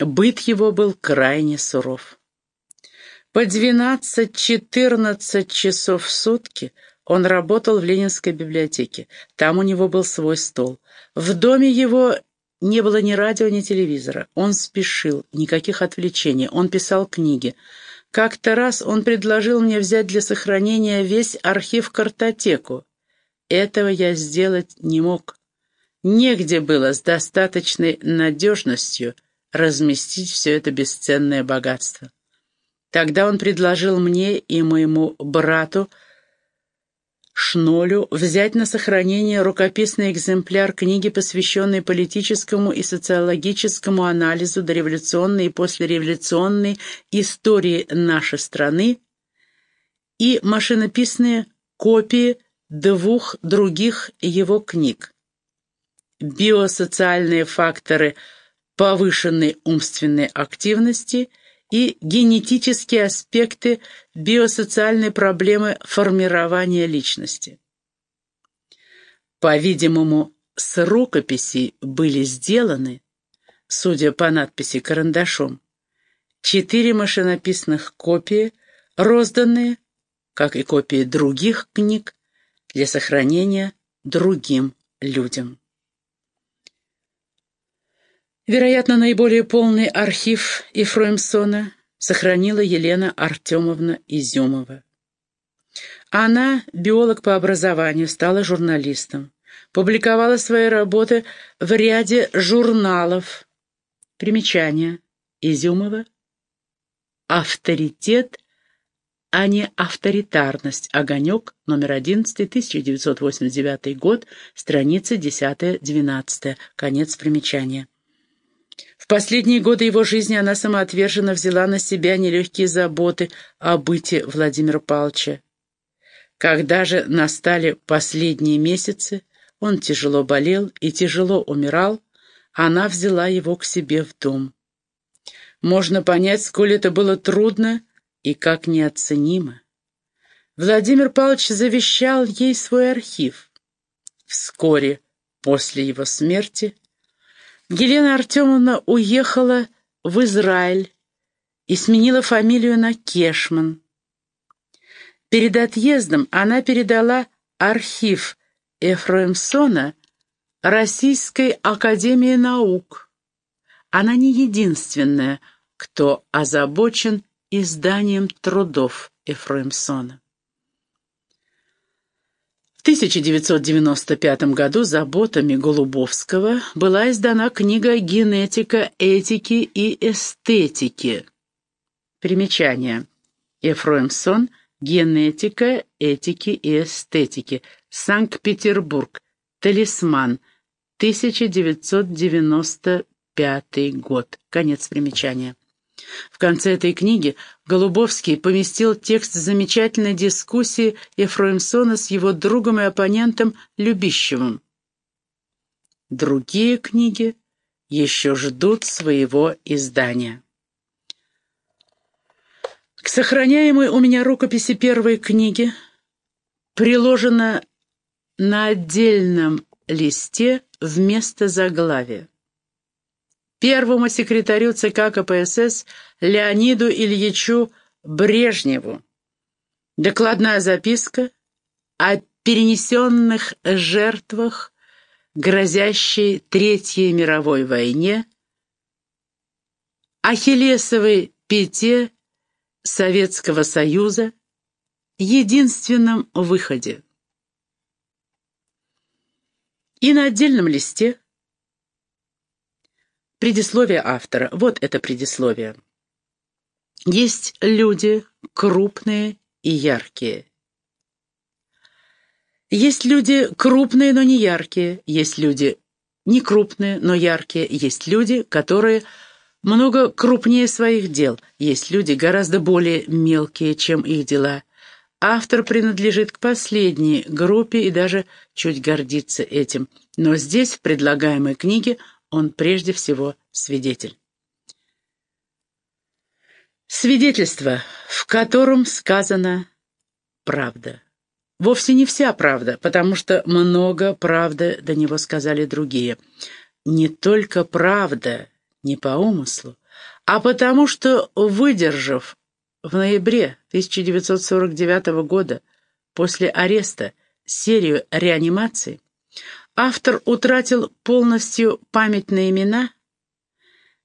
Быт его был крайне суров. По 12-14 часов в сутки он работал в Ленинской библиотеке. Там у него был свой стол. В доме его не было ни радио, ни телевизора. Он спешил, никаких отвлечений. Он писал книги. Как-то раз он предложил мне взять для сохранения весь архив-картотеку. Этого я сделать не мог. Негде было с достаточной надежностью разместить все это бесценное богатство. Тогда он предложил мне и моему брату Шнолю взять на сохранение рукописный экземпляр книги, посвященной политическому и социологическому анализу дореволюционной и послереволюционной истории нашей страны и машинописные копии двух других его книг «Биосоциальные факторы повышенной умственной активности» и генетические аспекты биосоциальной проблемы формирования личности. По-видимому, с рукописей были сделаны, судя по надписи карандашом, четыре машинописных копии, розданные, как и копии других книг, для сохранения другим людям. Вероятно, наиболее полный архив Ефроимсона сохранила Елена Артемовна Изюмова. Она, биолог по образованию, стала журналистом. Публиковала свои работы в ряде журналов. Примечание. Изюмова. Авторитет, а не авторитарность. Огонек, номер 11, 1989 год, страницы 10-12. Конец примечания. Последние годы его жизни она самоотверженно взяла на себя нелегкие заботы о быте Владимира Павловича. Когда же настали последние месяцы, он тяжело болел и тяжело умирал, она взяла его к себе в дом. Можно понять, сколь это было трудно и как неоценимо. Владимир Павлович завещал ей свой архив. Вскоре после его смерти Елена Артемовна уехала в Израиль и сменила фамилию на Кешман. Перед отъездом она передала архив Эфроимсона Российской Академии Наук. Она не единственная, кто озабочен изданием трудов Эфроимсона. В 1995 году заботами Голубовского была издана книга «Генетика этики и эстетики». Примечание. Ефроимсон «Генетика этики и эстетики». Санкт-Петербург. Талисман. 1995 год. Конец примечания. В конце этой книги Голубовский поместил текст замечательной дискуссии Ефроимсона с его другом и оппонентом Любищевым. Другие книги еще ждут своего издания. К сохраняемой у меня рукописи первой книги приложено на отдельном листе вместо заглавия первому секретарю ЦК КПСС Леониду Ильичу Брежневу. Докладная записка о перенесенных жертвах, грозящей Третьей мировой войне, Ахиллесовой пяте Советского Союза, единственном выходе. И на отдельном листе Предисловие автора. Вот это предисловие. Есть люди крупные и яркие. Есть люди крупные, но не яркие. Есть люди не крупные, но яркие. Есть люди, которые много крупнее своих дел. Есть люди гораздо более мелкие, чем их дела. Автор принадлежит к последней группе и даже чуть гордится этим. Но здесь, в предлагаемой книге, он прежде всего свидетель. Свидетельство, в котором сказана правда. Вовсе не вся правда, потому что много правды до него сказали другие. Не только правда, не по умыслу, а потому что, выдержав в ноябре 1949 года после ареста серию реанимаций, автор утратил полностью память на имена,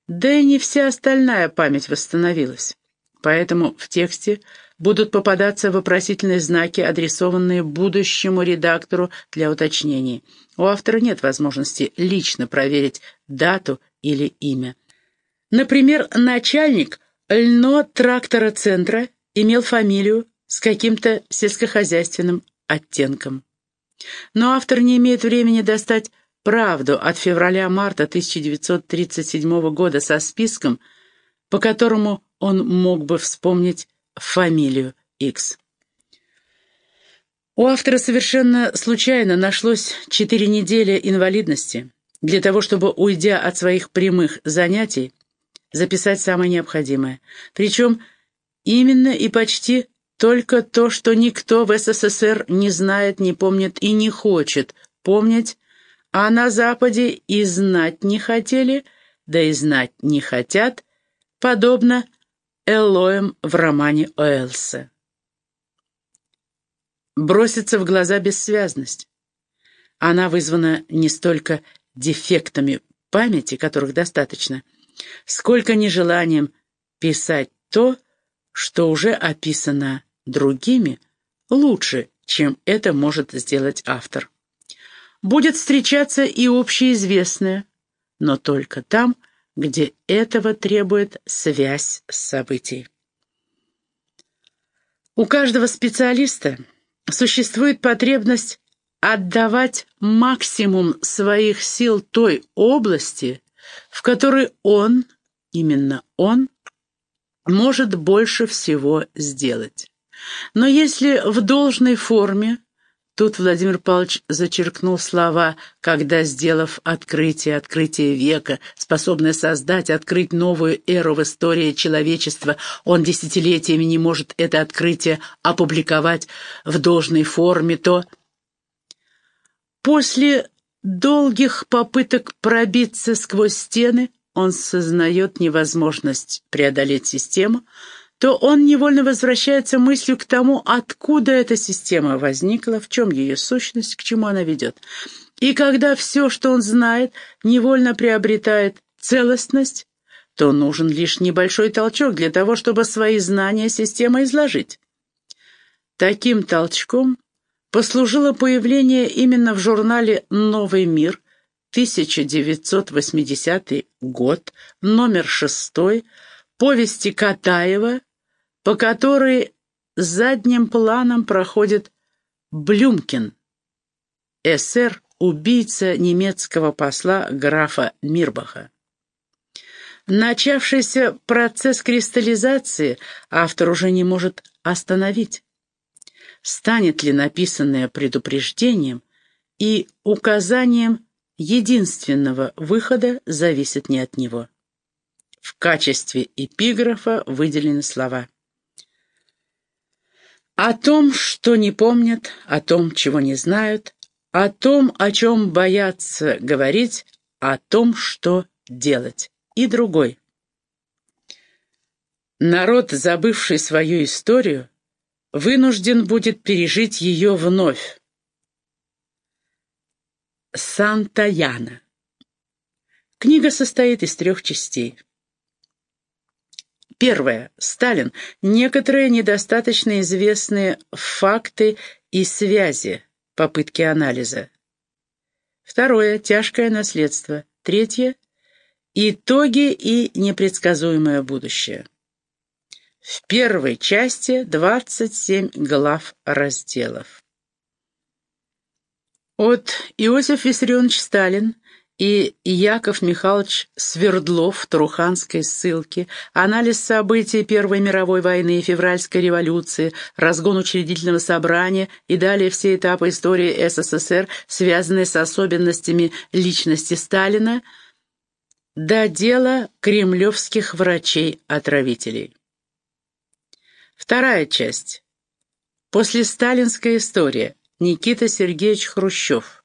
да и не вся остальная память восстановилась. Поэтому в тексте будут попадаться вопросительные знаки, адресованные будущему редактору для уточнений. У автора нет возможности лично проверить дату или имя. Например, начальник льно-трактора центра имел фамилию с каким-то сельскохозяйственным оттенком. Но автор не имеет времени достать правду от февраля-марта 1937 года со списком, по которому он мог бы вспомнить фамилию X. У автора совершенно случайно нашлось четыре недели инвалидности для того, чтобы, уйдя от своих прямых занятий, записать самое необходимое. Причем именно и почти только то, что никто в СССР не знает, не помнит и не хочет помнить, а на Западе и знать не хотели, да и знать не хотят, подобно Элоем в романе Уэллса. Бросится в глаза бессвязность. Она вызвана не столько дефектами памяти, которых достаточно, сколько нежеланием писать то, что уже описано другими, лучше, чем это может сделать автор. Будет встречаться и общеизвестное, но только там, где этого требует связь событий. У каждого специалиста существует потребность отдавать максимум своих сил той области, в которой он, именно он, может больше всего сделать. Но если в должной форме Тут Владимир Павлович зачеркнул слова «когда, сделав открытие, открытие века, способное создать, открыть новую эру в истории человечества, он десятилетиями не может это открытие опубликовать в должной форме, то...» После долгих попыток пробиться сквозь стены он сознает невозможность преодолеть систему, то он невольно возвращается мыслью к тому, откуда эта система возникла, в чем ее сущность, к чему она ведет. И когда все, что он знает, невольно приобретает целостность, то нужен лишь небольшой толчок для того, чтобы свои знания система изложить. Таким толчком послужило появление именно в журнале «Новый мир» 1980 год, номер шестой, повести Катаева, по которой задним планом проходит Блюмкин, СР, убийца немецкого посла графа Мирбаха. Начавшийся процесс кристаллизации автор уже не может остановить. Станет ли написанное предупреждением и указанием единственного выхода зависит не от него. В качестве эпиграфа выделены слова «О том, что не помнят, о том, чего не знают, о том, о чем боятся говорить, о том, что делать» и другой. Народ, забывший свою историю, вынужден будет пережить ее вновь. Санта-Яна. Книга состоит из трех частей. Первое. Сталин. Некоторые недостаточно известные факты и связи. Попытки анализа. Второе. Тяжкое наследство. Третье. Итоги и непредсказуемое будущее. В первой части 27 глав разделов. От Иосиф Виссарионович Сталин и Яков Михайлович Свердлов в Труханской ссылке, анализ событий Первой мировой войны и февральской революции, разгон учредительного собрания и далее все этапы истории СССР, связанные с особенностями личности Сталина, до дела кремлевских врачей-отравителей. Вторая часть. После сталинская история. Никита Сергеевич Хрущев.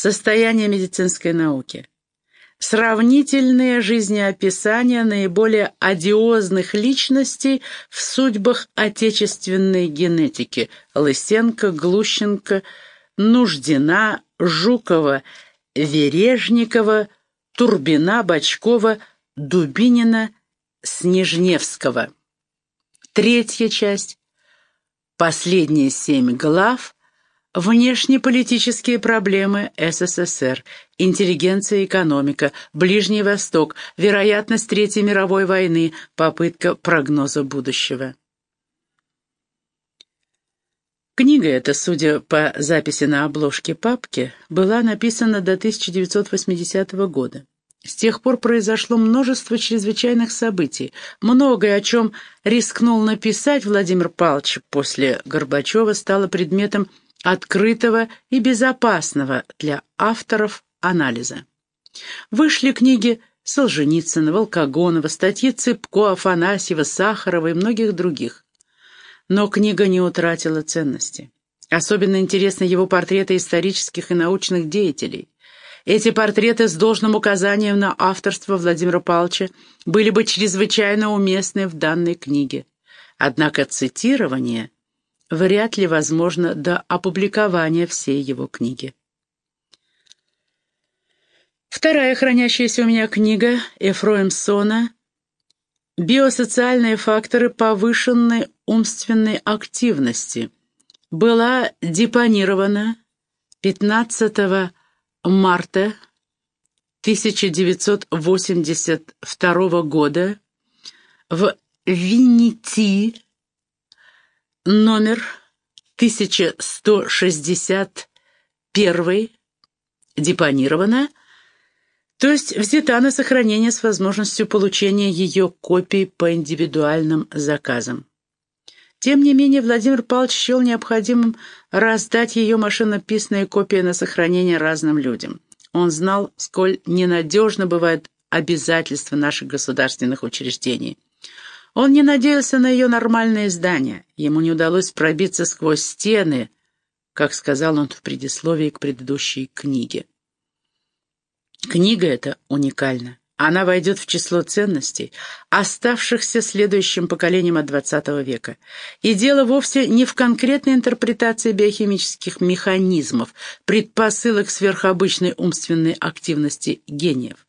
Состояние медицинской науки. сравнительные жизнеописания наиболее одиозных личностей в судьбах отечественной генетики Лысенко, Глущенко, Нуждина, Жукова, Вережникова, Турбина, Бочкова, Дубинина, Снежневского. Третья часть. Последние семь глав Внешнеполитические проблемы СССР, интеллигенция и экономика, Ближний Восток, вероятность Третьей мировой войны, попытка прогноза будущего. Книга эта, судя по записи на обложке папки, была написана до 1980 года. С тех пор произошло множество чрезвычайных событий. Многое, о чем рискнул написать Владимир Павлович после Горбачева, стало предметом открытого и безопасного для авторов анализа. Вышли книги Солженицына, Волкогонова, статьи Цыпко, Афанасьева, Сахарова и многих других. Но книга не утратила ценности. Особенно интересны его портреты исторических и научных деятелей. Эти портреты с должным указанием на авторство Владимира Павловича были бы чрезвычайно уместны в данной книге. Однако цитирование вряд ли возможно до опубликования всей его книги. Вторая хранящаяся у меня книга Эфроем «Биосоциальные факторы повышенной умственной активности» была депонирована 15 марта 1982 года в Виннити номер 1161 депонирована, то есть взята на сохранение с возможностью получения ее копий по индивидуальным заказам. Тем не менее, Владимир Павлович счел необходимым раздать ее машинописные копии на сохранение разным людям. Он знал, сколь ненадежно бывают обязательства наших государственных учреждений. Он не надеялся на ее нормальное издание. Ему не удалось пробиться сквозь стены, как сказал он в предисловии к предыдущей книге. Книга эта уникальна. Она войдет в число ценностей, оставшихся следующим поколением от XX века. И дело вовсе не в конкретной интерпретации биохимических механизмов, предпосылок сверхобычной умственной активности гениев.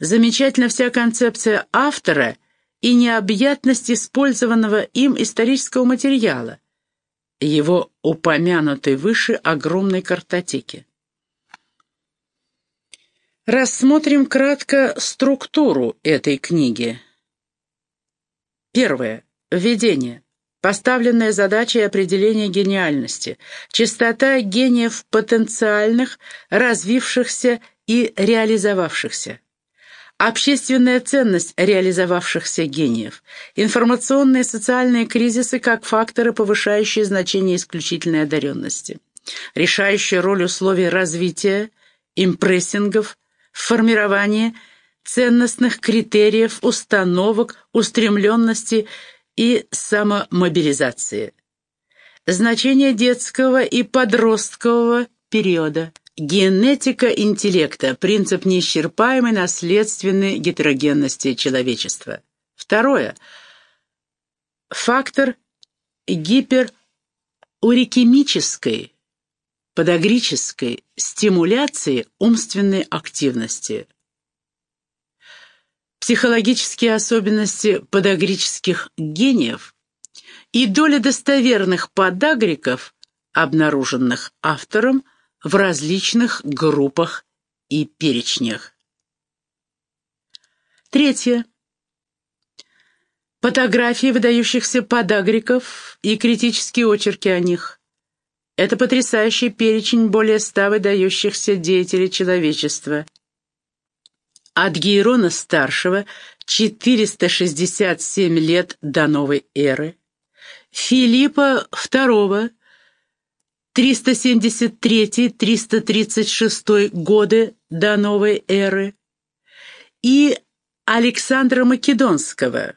Замечательна вся концепция автора и необъятность использованного им исторического материала, его упомянутой выше огромной картотеки. Рассмотрим кратко структуру этой книги. Первое. Введение. Поставленная задача и определение гениальности. Частота гениев потенциальных, развившихся и реализовавшихся. Общественная ценность реализовавшихся гениев. Информационные и социальные кризисы как факторы, повышающие значение исключительной одаренности. Решающая роль условий развития, импрессингов, формирование ценностных критериев, установок, устремленности и самомобилизации. Значение детского и подросткового периода. Генетика интеллекта – принцип неисчерпаемой наследственной гетерогенности человечества. Второе. Фактор гиперурикемической подагрической стимуляции умственной активности. Психологические особенности подагрических гениев и доля достоверных подагриков, обнаруженных автором в различных группах и перечнях. Третье. Фотографии выдающихся подагриков и критические очерки о них. Это потрясающий перечень более ста выдающихся деятелей человечества. От Гейрона-старшего 467 лет до новой эры, Филиппа II 373-336 годы до новой эры и Александра Македонского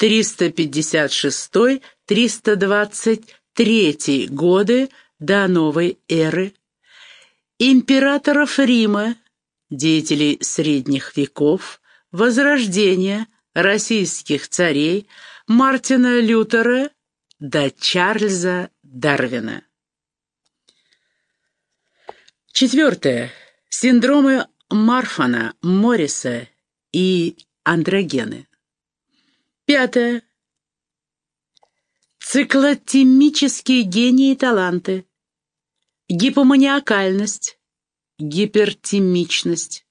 356-320 третий годы до новой эры, императоров Рима деятелей средних веков, Возрождения, российских царей, Мартина Лютера до Чарльза Дарвина. Четвертое. Синдромы Марфана, Морриса и андрогены. Пятое. Циклотемические гении и таланты. Гипоманиакальность, гипертемичность.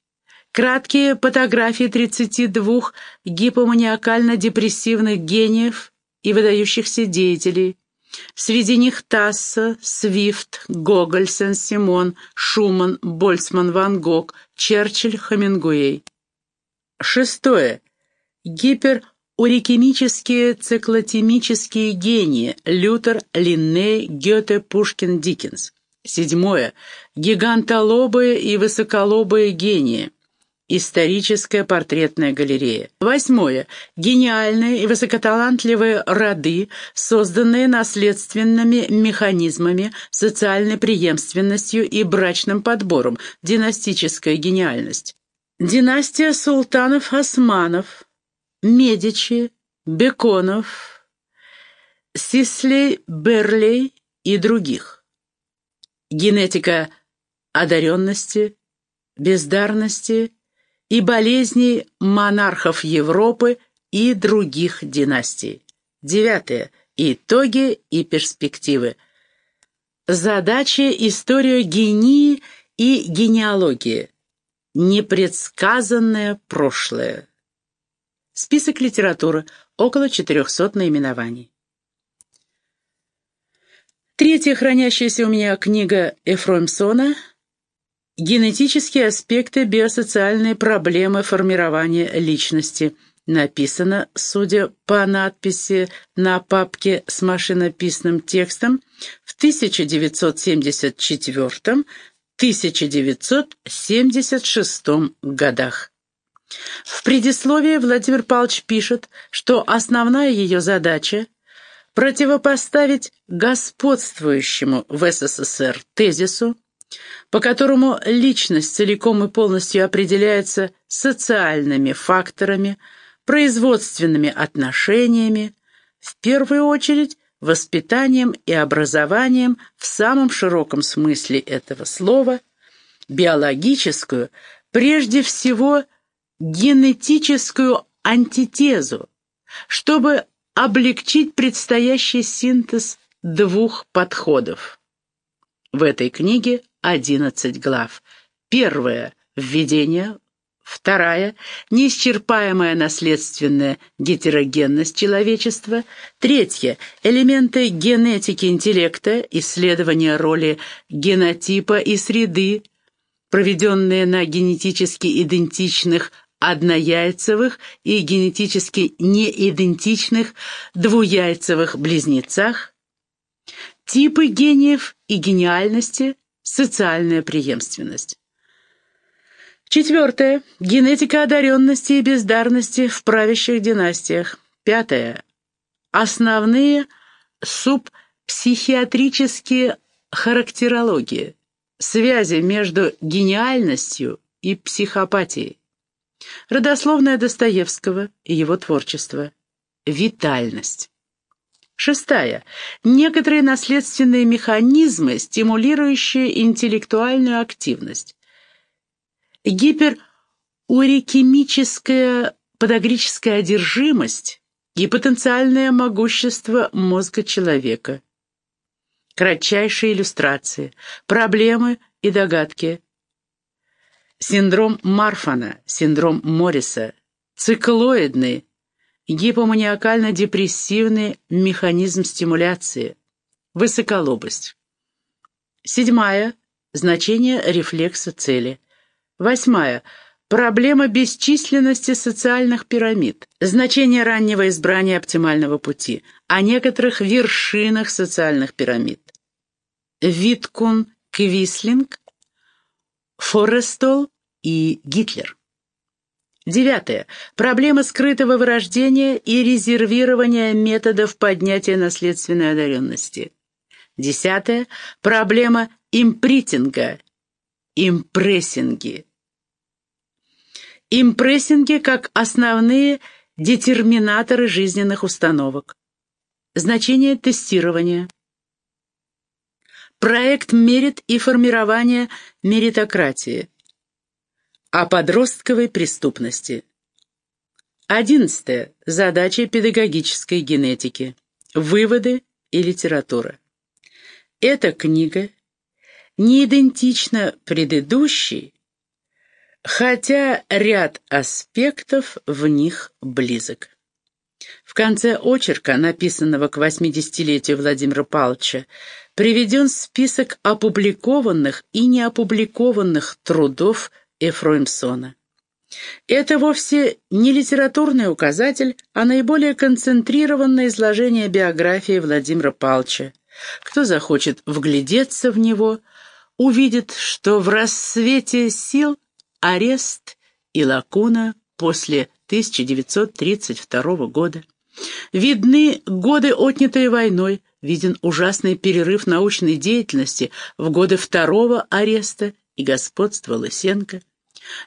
Краткие фотографии 32 гипоманиакально-депрессивных гениев и выдающихся деятелей. Среди них Тасса, Свифт, Гоголь, Сен-Симон, Шуман, Больцман, Ван Гог, Черчилль, Хемингуэй. Шестое. Гиперурикемические циклотемические гении Лютер, Линней, Гёте, Пушкин, Диккенс. Седьмое. Гигантолобые и высоколобые гении. Историческая портретная галерея. Восьмое. Гениальные и высокоталантливые роды, созданные наследственными механизмами, социальной преемственностью и брачным подбором. Династическая гениальность. Династия султанов-османов, Медичи, Беконов, Сислей, Берлей и других. Генетика одаренности, бездарности и болезней монархов Европы и других династий. Девятое. Итоги и перспективы. Задача историю гении и генеалогии. Непредсказанное прошлое. Список литературы. Около 400 наименований. Третья хранящаяся у меня книга Эфроимсона «Генетические аспекты биосоциальной проблемы формирования личности». Написано, судя по надписи на папке с машинописным текстом, в 1974-1976 годах. В предисловии Владимир Павлович пишет, что основная ее задача – противопоставить господствующему в СССР тезису по которому личность целиком и полностью определяется социальными факторами, производственными отношениями, в первую очередь воспитанием и образованием в самом широком смысле этого слова, биологическую, прежде всего генетическую антитезу, чтобы облегчить предстоящий синтез двух подходов. В этой книге 11 глав. Первая – введение. Вторая – неисчерпаемая наследственная гетерогенность человечества. Третья – элементы генетики интеллекта, исследование роли генотипа и среды, проведенные на генетически идентичных однояйцевых и генетически неидентичных двуяйцевых близнецах, типы гениев и гениальности, Социальная преемственность. Четвертое. Генетика одаренности и бездарности в правящих династиях. Пятое. Основные субпсихиатрические характерологии. Связи между гениальностью и психопатией. Родословная Достоевского и его творчество. Витальность. Шестая. Некоторые наследственные механизмы, стимулирующие интеллектуальную активность. Гиперурикемическая подагрическая одержимость и потенциальное могущество мозга человека. Кратчайшие иллюстрации, проблемы и догадки. Синдром Марфана, синдром Морриса, циклоидный, гипоманиакально-депрессивный механизм стимуляции, высоколобость. Седьмая – значение рефлекса цели. Восьмая – проблема бесчисленности социальных пирамид, значение раннего избрания оптимального пути, о некоторых вершинах социальных пирамид. Виткун, Квислинг, Форестол и Гитлер. Девятое. Проблема скрытого вырождения и резервирования методов поднятия наследственной одаренности. Десятое. Проблема импритинга, импрессинги. Импрессинги как основные детерминаторы жизненных установок. Значение тестирования. Проект мерит и формирование меритократии. О подростковой преступности. Одиннадцатое. Задачи педагогической генетики. Выводы и литература. Эта книга не идентична предыдущей, хотя ряд аспектов в них близок. В конце очерка, написанного к 80-летию Владимира Павловича, приведен список опубликованных и неопубликованных трудов Эфроимсона. Это вовсе не литературный указатель, а наиболее концентрированное изложение биографии Владимира Павловича. Кто захочет вглядеться в него, увидит, что в рассвете сил арест и лакуна после 1932 года. Видны годы, отнятые войной, виден ужасный перерыв научной деятельности в годы второго ареста и господства Лысенко.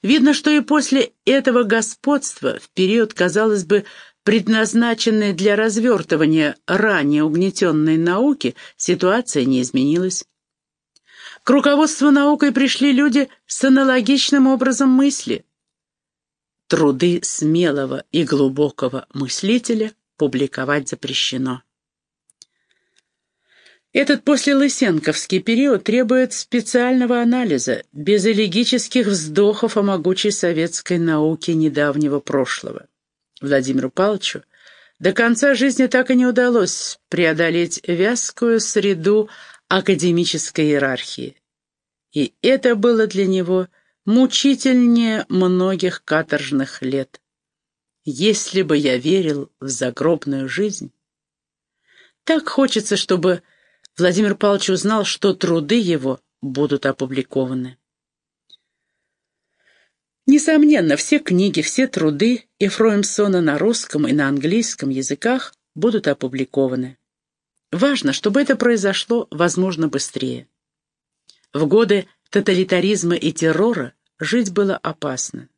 Видно, что и после этого господства, в период, казалось бы, предназначенной для развертывания ранее угнетенной науки, ситуация не изменилась. К руководству наукой пришли люди с аналогичным образом мысли. Труды смелого и глубокого мыслителя публиковать запрещено. Этот послелысенковский период требует специального анализа, без элегических вздохов о могучей советской науке недавнего прошлого. Владимиру Павловичу до конца жизни так и не удалось преодолеть вязкую среду академической иерархии. И это было для него мучительнее многих каторжных лет. Если бы я верил в загробную жизнь... Так хочется, чтобы Владимир Павлович узнал, что труды его будут опубликованы. Несомненно, все книги, все труды Ефроимсона на русском и на английском языках будут опубликованы. Важно, чтобы это произошло, возможно, быстрее. В годы тоталитаризма и террора жить было опасно.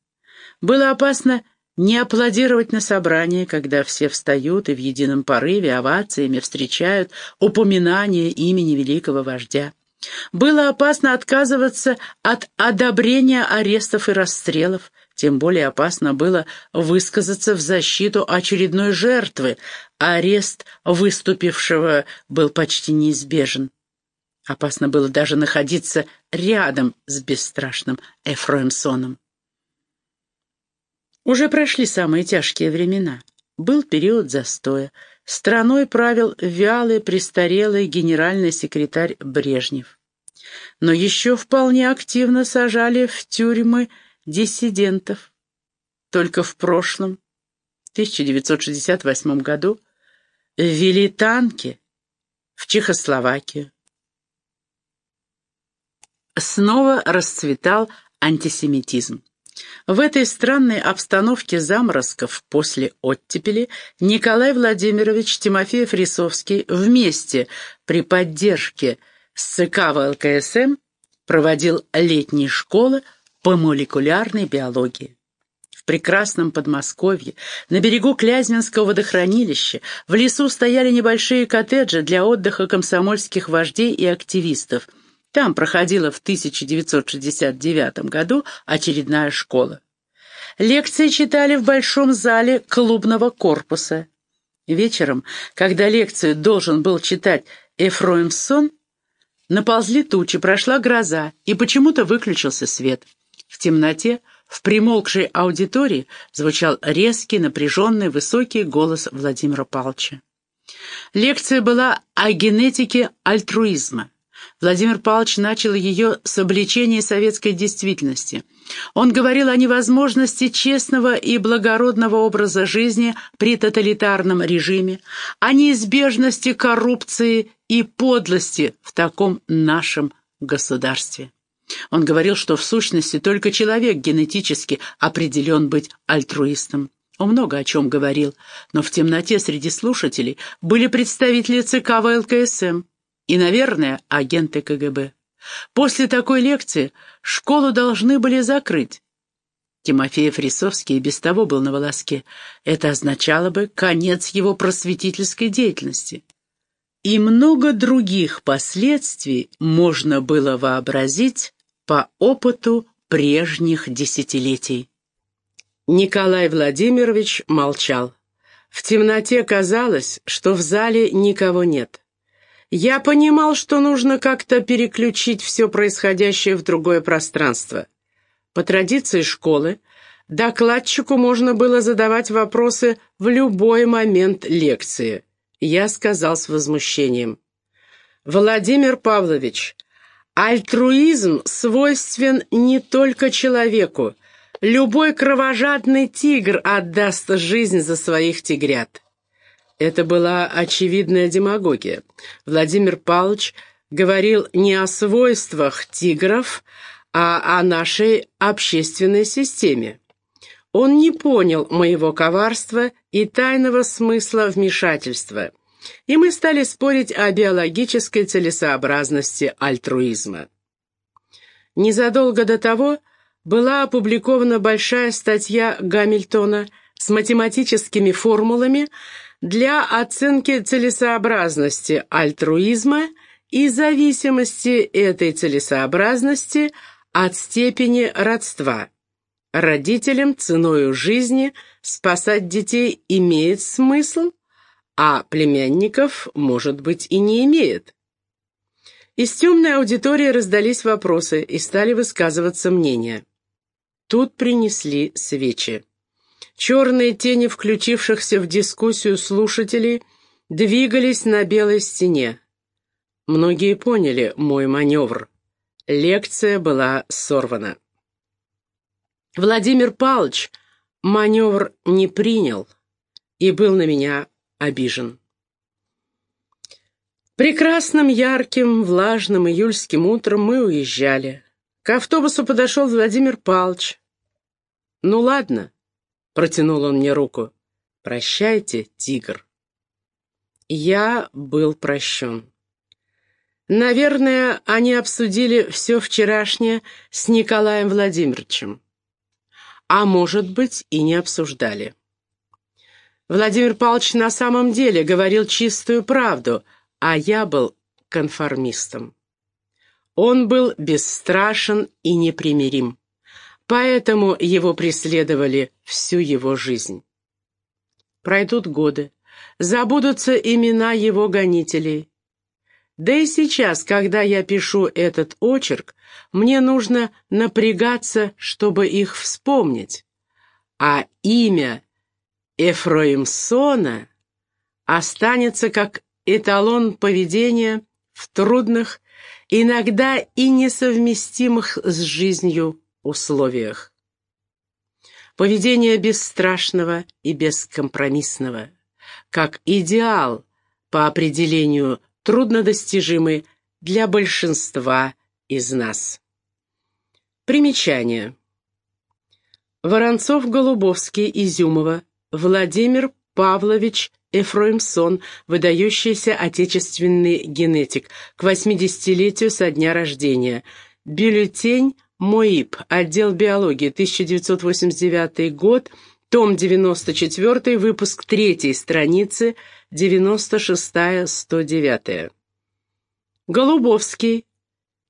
Было опасно не аплодировать на собрании, когда все встают и в едином порыве овациями встречают упоминание имени великого вождя. Было опасно отказываться от одобрения арестов и расстрелов, тем более опасно было высказаться в защиту очередной жертвы. Арест выступившего был почти неизбежен. Опасно было даже находиться рядом с бесстрашным Эфроемсоном. Уже прошли самые тяжкие времена. Был период застоя. Страной правил вялый, престарелый генеральный секретарь Брежнев. Но еще вполне активно сажали в тюрьмы диссидентов. Только в прошлом, 1968 году, ввели танки в Чехословакию. Снова расцветал антисемитизм. В этой странной обстановке заморозков после оттепели Николай Владимирович Тимофеев-Рисовский вместе при поддержке СК ВЛКСМ проводил летние школы по молекулярной биологии. В прекрасном Подмосковье, на берегу Клязьминского водохранилища, в лесу стояли небольшие коттеджи для отдыха комсомольских вождей и активистов – там проходила в 1969 году очередная школа. Лекции читали в большом зале клубного корпуса. Вечером, когда лекцию должен был читать Эфроимсон, наползли тучи, прошла гроза, и почему-то выключился свет. В темноте, в примолкшей аудитории, звучал резкий, напряженный, высокий голос Владимира Павловича. Лекция была о генетике альтруизма. Владимир Павлович начал ее с обличения советской действительности. Он говорил о невозможности честного и благородного образа жизни при тоталитарном режиме, о неизбежности коррупции и подлости в таком нашем государстве. Он говорил, что в сущности только человек генетически определен быть альтруистом. Он много о чем говорил, но в темноте среди слушателей были представители ЦК ВЛКСМ, и, наверное, агенты КГБ. После такой лекции школу должны были закрыть. Тимофеев Рисовский без того был на волоске. Это означало бы конец его просветительской деятельности. И много других последствий можно было вообразить по опыту прежних десятилетий. Николай Владимирович молчал. В темноте казалось, что в зале никого нет. Я понимал, что нужно как-то переключить все происходящее в другое пространство. По традиции школы, докладчику можно было задавать вопросы в любой момент лекции. Я сказал с возмущением. «Владимир Павлович, альтруизм свойствен не только человеку. Любой кровожадный тигр отдаст жизнь за своих тигрят». Это была очевидная демагогия. Владимир Павлович говорил не о свойствах тигров, а о нашей общественной системе. Он не понял моего коварства и тайного смысла вмешательства, и мы стали спорить о биологической целесообразности альтруизма. Незадолго до того была опубликована большая статья Гамильтона с математическими формулами для оценки целесообразности альтруизма и зависимости этой целесообразности – от степени родства. Родителям ценою жизни спасать детей имеет смысл, а племянников, может быть, и не имеет. Из темной аудитории раздались вопросы и стали высказываться мнения. Тут принесли свечи. Черные тени включившихся в дискуссию слушателей двигались на белой стене. Многие поняли мой маневр. Лекция была сорвана. Владимир Павлович маневр не принял и был на меня обижен. Прекрасным, ярким, влажным июльским утром мы уезжали. К автобусу подошел Владимир Павлович. «Ну ладно», — протянул он мне руку, — «прощайте, тигр». Я был прощен. Наверное, они обсудили все вчерашнее с Николаем Владимировичем. А может быть, и не обсуждали. Владимир Павлович на самом деле говорил чистую правду, а я был конформистом. Он был бесстрашен и непримирим, поэтому его преследовали всю его жизнь. Пройдут годы, забудутся имена его гонителей, да и сейчас, когда я пишу этот очерк, мне нужно напрягаться, чтобы их вспомнить. А имя Эфроимсона останется как эталон поведения в трудных, иногда и несовместимых с жизнью условиях. Поведение бесстрашного и бескомпромиссного, как идеал по определению труднодостижимы для большинства из нас. Примечание. Воронцов-Голубовский, Изюмова, Владимир Павлович Эфроимсон, выдающийся отечественный генетик, к 80-летию со дня рождения. Бюллетень МОИП, отдел биологии, 1989 год, том 94, выпуск 3 страницы 96-109. Голубовский.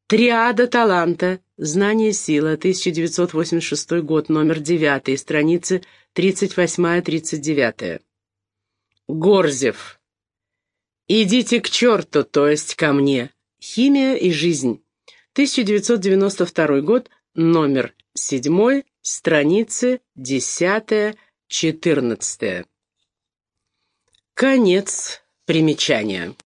Триада таланта. Знание сила. 1986 год. Номер 9. Страницы 38-39. Горзев. «Идите к черту, то есть ко мне. Химия и жизнь». 1992 год. Номер 7. Страницы 10-14. Конец примечания.